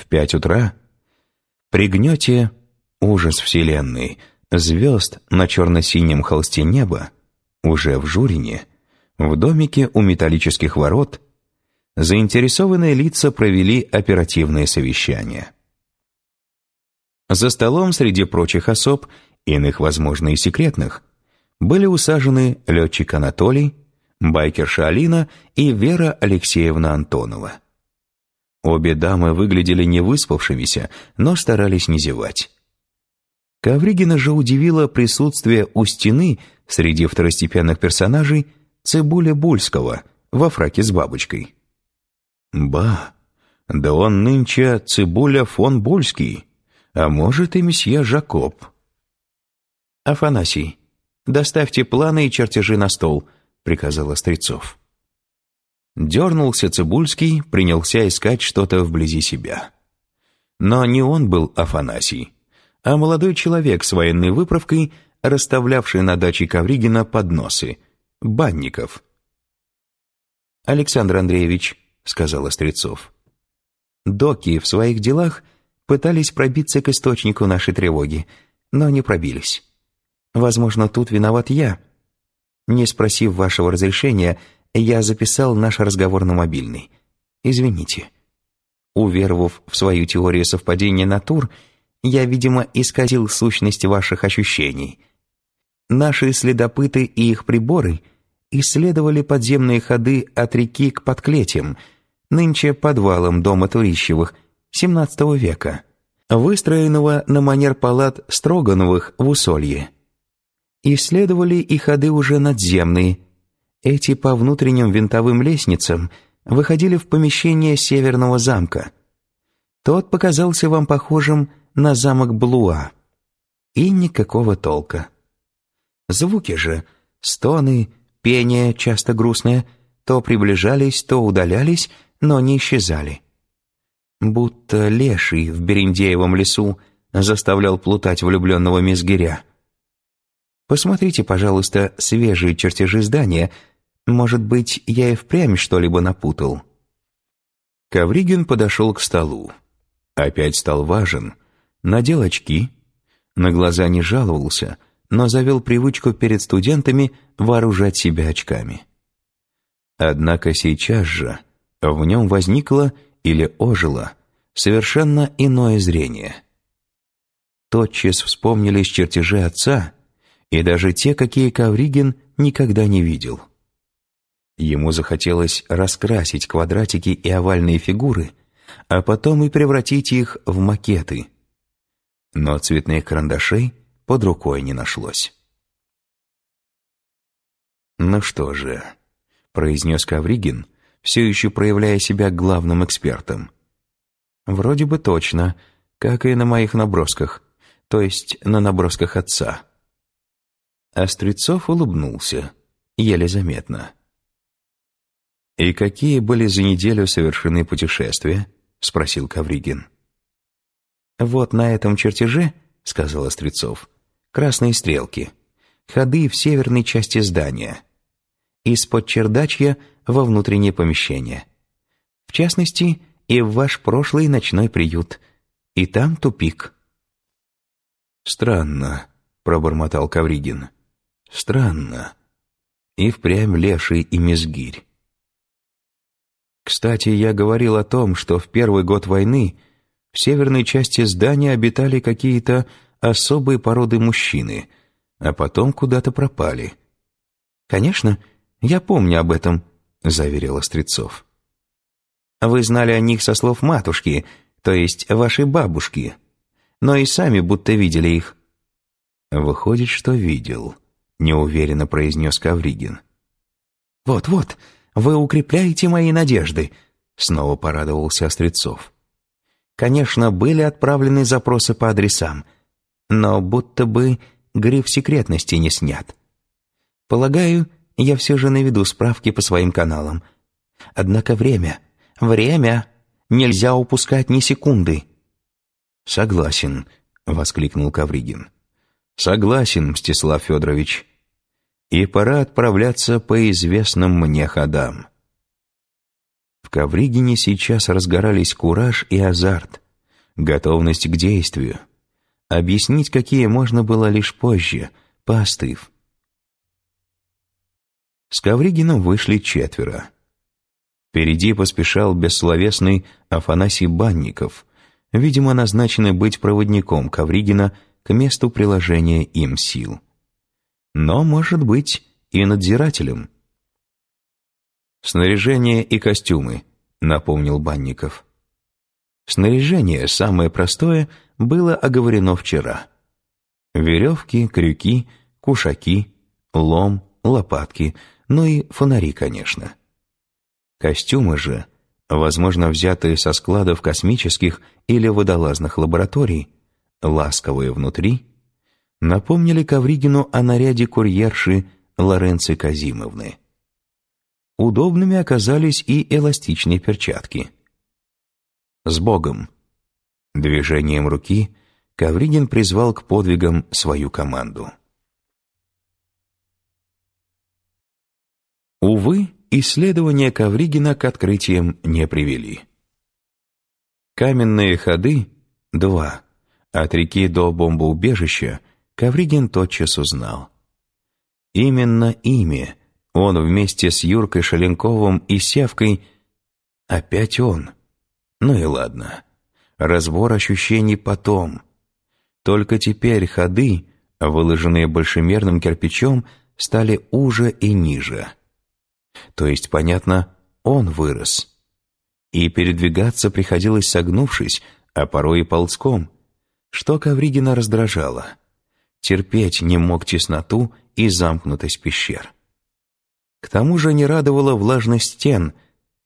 В пять утра пригнете ужас вселенной, звезд на черно-синем холсте неба, уже в Журине, в домике у металлических ворот, заинтересованные лица провели оперативное совещание. За столом среди прочих особ, иных, возможно, и секретных, были усажены летчик Анатолий, байкерша Алина и Вера Алексеевна Антонова. Обе дамы выглядели невыспавшимися, но старались не зевать. Ковригина же удивило присутствие у стены среди второстепенных персонажей Цибуля Бульского во фраке с бабочкой. «Ба, да он нынче Цибуля фон Бульский, а может и месье Жакоб». «Афанасий, доставьте планы и чертежи на стол», — приказал Острецов. Дернулся Цибульский, принялся искать что-то вблизи себя. Но не он был Афанасий, а молодой человек с военной выправкой, расставлявший на даче Ковригина подносы, банников. «Александр Андреевич», — сказал Острецов, — «доки в своих делах пытались пробиться к источнику нашей тревоги, но не пробились. Возможно, тут виноват я. Не спросив вашего разрешения, — я записал наш разговор на мобильный. Извините. Уверовав в свою теорию совпадения натур, я, видимо, исказил сущность ваших ощущений. Наши следопыты и их приборы исследовали подземные ходы от реки к подклетям, нынче подвалам дома Турищевых, XVII века, выстроенного на манер палат Строгановых в Усолье. Исследовали и ходы уже надземные – эти по внутренним винтовым лестницам выходили в помещение северного замка. Тот показался вам похожим на замок Блуа. И никакого толка. Звуки же, стоны, пение, часто грустное, то приближались, то удалялись, но не исчезали. Будто леший в Берендеевом лесу заставлял плутать влюбленного мизгиря. Посмотрите, пожалуйста, свежие чертежи здания — может быть, я и впрямь что-либо напутал». Ковригин подошел к столу. Опять стал важен. Надел очки. На глаза не жаловался, но завел привычку перед студентами вооружать себя очками. Однако сейчас же в нем возникло или ожило совершенно иное зрение. Тотчас вспомнились чертежи отца и даже те, какие Ковригин никогда не видел. Ему захотелось раскрасить квадратики и овальные фигуры, а потом и превратить их в макеты. Но цветных карандашей под рукой не нашлось. «Ну что же», — произнес Кавригин, все еще проявляя себя главным экспертом. «Вроде бы точно, как и на моих набросках, то есть на набросках отца». Острецов улыбнулся, еле заметно. «И какие были за неделю совершены путешествия?» — спросил Кавригин. «Вот на этом чертеже, — сказал Острецов, — красные стрелки, ходы в северной части здания, из-под чердачья во внутреннее помещение. В частности, и в ваш прошлый ночной приют. И там тупик». «Странно», — пробормотал Кавригин. «Странно. И впрямь леший и мезгирь. Кстати, я говорил о том, что в первый год войны в северной части здания обитали какие-то особые породы мужчины, а потом куда-то пропали. «Конечно, я помню об этом», — заверил Острецов. «Вы знали о них со слов матушки, то есть вашей бабушки, но и сами будто видели их». «Выходит, что видел», — неуверенно произнес Кавригин. «Вот-вот», вы укрепляете мои надежды», — снова порадовался Острецов. «Конечно, были отправлены запросы по адресам, но будто бы гриф секретности не снят. Полагаю, я все же наведу справки по своим каналам. Однако время, время, нельзя упускать ни секунды». «Согласен», — воскликнул Кавригин. «Согласен, Мстислав Федорович и пора отправляться по известным мне ходам. В Ковригине сейчас разгорались кураж и азарт, готовность к действию. Объяснить, какие можно было лишь позже, поостыв. С Ковригиным вышли четверо. Впереди поспешал бессловесный Афанасий Банников, видимо, назначенный быть проводником Ковригина к месту приложения им сил. Но, может быть, и надзирателем. «Снаряжение и костюмы», — напомнил Банников. Снаряжение, самое простое, было оговорено вчера. Веревки, крюки, кушаки, лом, лопатки, ну и фонари, конечно. Костюмы же, возможно, взятые со складов космических или водолазных лабораторий, ласковые внутри, напомнили Ковригину о наряде курьерши Лоренци Казимовны. Удобными оказались и эластичные перчатки. «С Богом!» Движением руки Ковригин призвал к подвигам свою команду. Увы, исследования Ковригина к открытиям не привели. Каменные ходы — два, от реки до бомбоубежища Ковригин тотчас узнал. Именно ими он вместе с Юркой Шаленковым и Севкой опять он. Ну и ладно. Разбор ощущений потом. Только теперь ходы, выложенные большемерным кирпичом, стали уже и ниже. То есть, понятно, он вырос. И передвигаться приходилось согнувшись, а порой и ползком, что Ковригина раздражало. Терпеть не мог тесноту и замкнутость пещер. К тому же не радовала влажность стен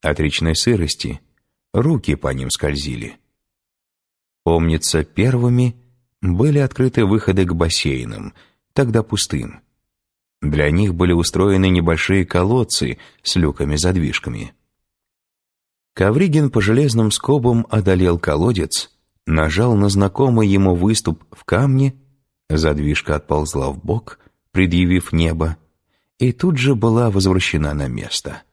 от речной сырости, руки по ним скользили. Помнится, первыми были открыты выходы к бассейнам, тогда пустым. Для них были устроены небольшие колодцы с люками-задвижками. Ковригин по железным скобам одолел колодец, нажал на знакомый ему выступ в камне, задвижка отползла в бок, предъявив небо, и тут же была возвращена на место.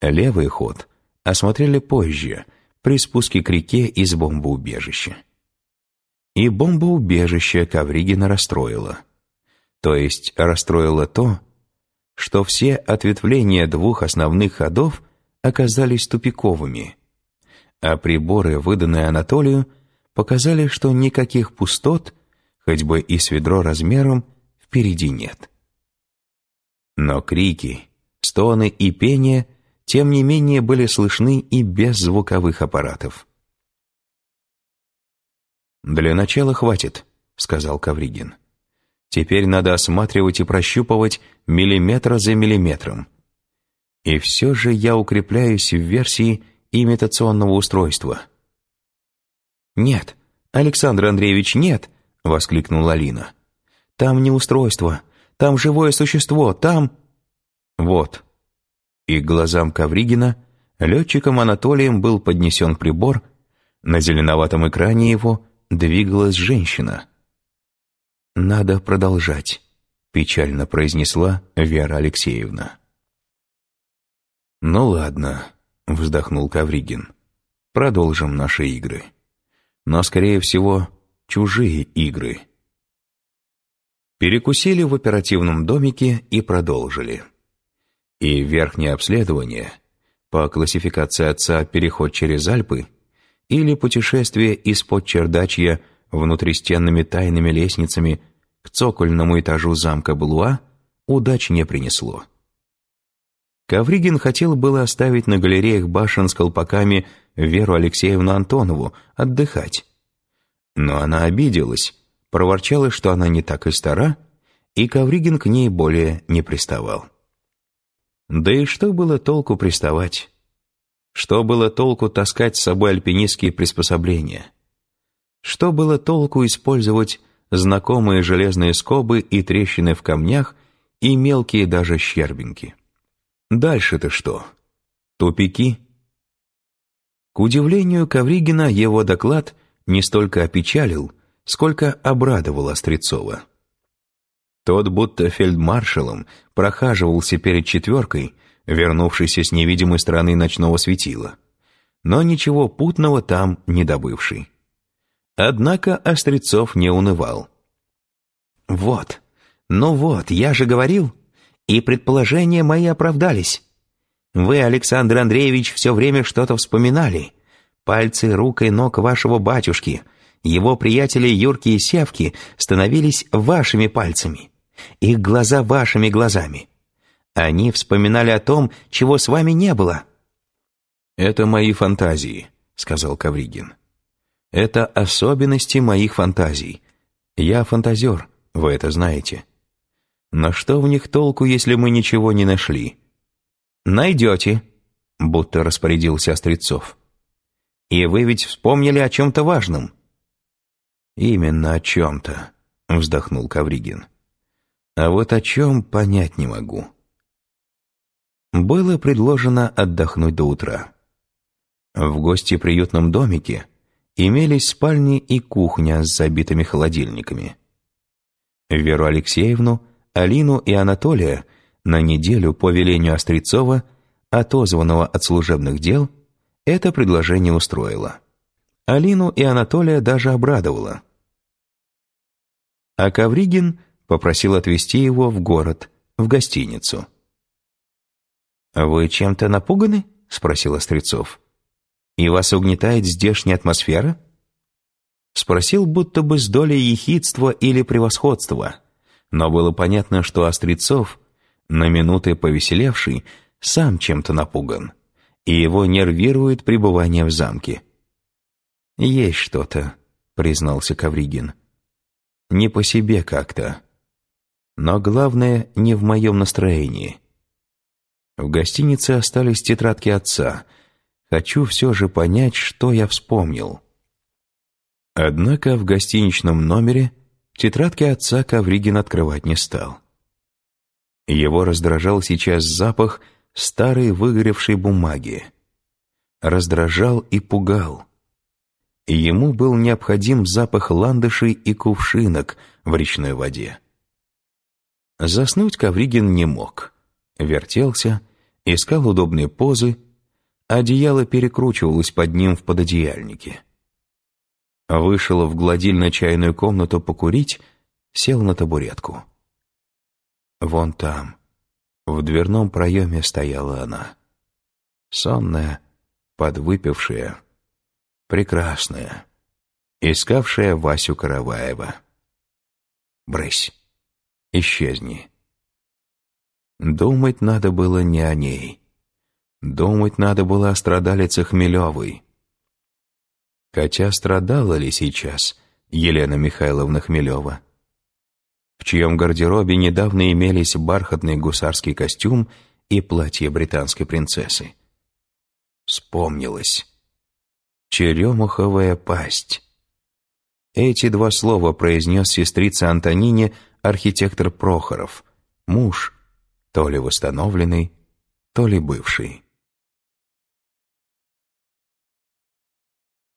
Левый ход осмотрели позже, при спуске к реке из бомбоубежища. И бомбоубежище Ковригина расстроило. То есть расстроило то, что все ответвления двух основных ходов оказались тупиковыми, а приборы, выданные Анатолию, показали, что никаких пустот, хоть бы и с ведро размером, впереди нет. Но крики, стоны и пение, тем не менее, были слышны и без звуковых аппаратов. «Для начала хватит», — сказал Кавригин. Теперь надо осматривать и прощупывать миллиметр за миллиметром. И все же я укрепляюсь в версии имитационного устройства. «Нет, Александр Андреевич, нет!» — воскликнула Алина. «Там не устройство, там живое существо, там...» «Вот». И к глазам Ковригина летчиком Анатолием был поднесен прибор, на зеленоватом экране его двигалась женщина. «Надо продолжать», — печально произнесла Вера Алексеевна. «Ну ладно», — вздохнул Кавригин. «Продолжим наши игры. Но, скорее всего, чужие игры». Перекусили в оперативном домике и продолжили. И верхнее обследование, по классификации отца «Переход через Альпы» или путешествие из-под чердачья внутристенными тайными лестницами к цокольному этажу замка Блуа удач не принесло. Ковригин хотел было оставить на галереях башен с колпаками Веру Алексеевну Антонову отдыхать. Но она обиделась, проворчала, что она не так и стара, и Ковригин к ней более не приставал. Да и что было толку приставать? Что было толку таскать с собой альпинистские приспособления? Что было толку использовать знакомые железные скобы и трещины в камнях и мелкие даже щербинки? Дальше-то что? Тупики? К удивлению Ковригина его доклад не столько опечалил, сколько обрадовал Острецова. Тот будто фельдмаршалом прохаживался перед четверкой, вернувшейся с невидимой стороны ночного светила, но ничего путного там не добывший. Однако Острецов не унывал. «Вот, ну вот, я же говорил, и предположения мои оправдались. Вы, Александр Андреевич, все время что-то вспоминали. Пальцы рук и ног вашего батюшки, его приятели Юрки и Севки становились вашими пальцами, их глаза вашими глазами. Они вспоминали о том, чего с вами не было». «Это мои фантазии», — сказал Кавригин. «Это особенности моих фантазий. Я фантазер, вы это знаете. Но что в них толку, если мы ничего не нашли?» «Найдете», — будто распорядился Острецов. «И вы ведь вспомнили о чем-то важном». «Именно о чем-то», — вздохнул Кавригин. «А вот о чем понять не могу». Было предложено отдохнуть до утра. В гостеприютном домике имелись спальни и кухня с забитыми холодильниками. Веру Алексеевну, Алину и Анатолия на неделю по велению Острецова, отозванного от служебных дел, это предложение устроило. Алину и Анатолия даже обрадовало. А Ковригин попросил отвезти его в город, в гостиницу. «Вы чем-то напуганы?» — спросил Острецов. «И вас угнетает здешняя атмосфера?» Спросил будто бы с долей ехидства или превосходства, но было понятно, что Острецов, на минуты повеселевший, сам чем-то напуган, и его нервирует пребывание в замке. «Есть что-то», — признался Кавригин. «Не по себе как-то. Но главное, не в моем настроении». В гостинице остались тетрадки отца. Хочу все же понять, что я вспомнил. Однако в гостиничном номере тетрадки отца Ковригин открывать не стал. Его раздражал сейчас запах старой выгоревшей бумаги. Раздражал и пугал. Ему был необходим запах ландышей и кувшинок в речной воде. Заснуть Ковригин не мог. Вертелся, искал удобные позы, одеяло перекручивалось под ним в пододеяльнике. Вышел в гладильно-чайную комнату покурить, сел на табуретку. Вон там, в дверном проеме стояла она. Сонная, подвыпившая, прекрасная, искавшая Васю Караваева. Брысь, исчезни. Думать надо было не о ней. Думать надо было о страдалице Хмелевой. Хотя страдала ли сейчас Елена Михайловна Хмелева? В чьем гардеробе недавно имелись бархатный гусарский костюм и платье британской принцессы? Вспомнилось. Черемуховая пасть. Эти два слова произнес сестрица Антонине архитектор Прохоров, муж, то ли восстановленный, то ли бывший.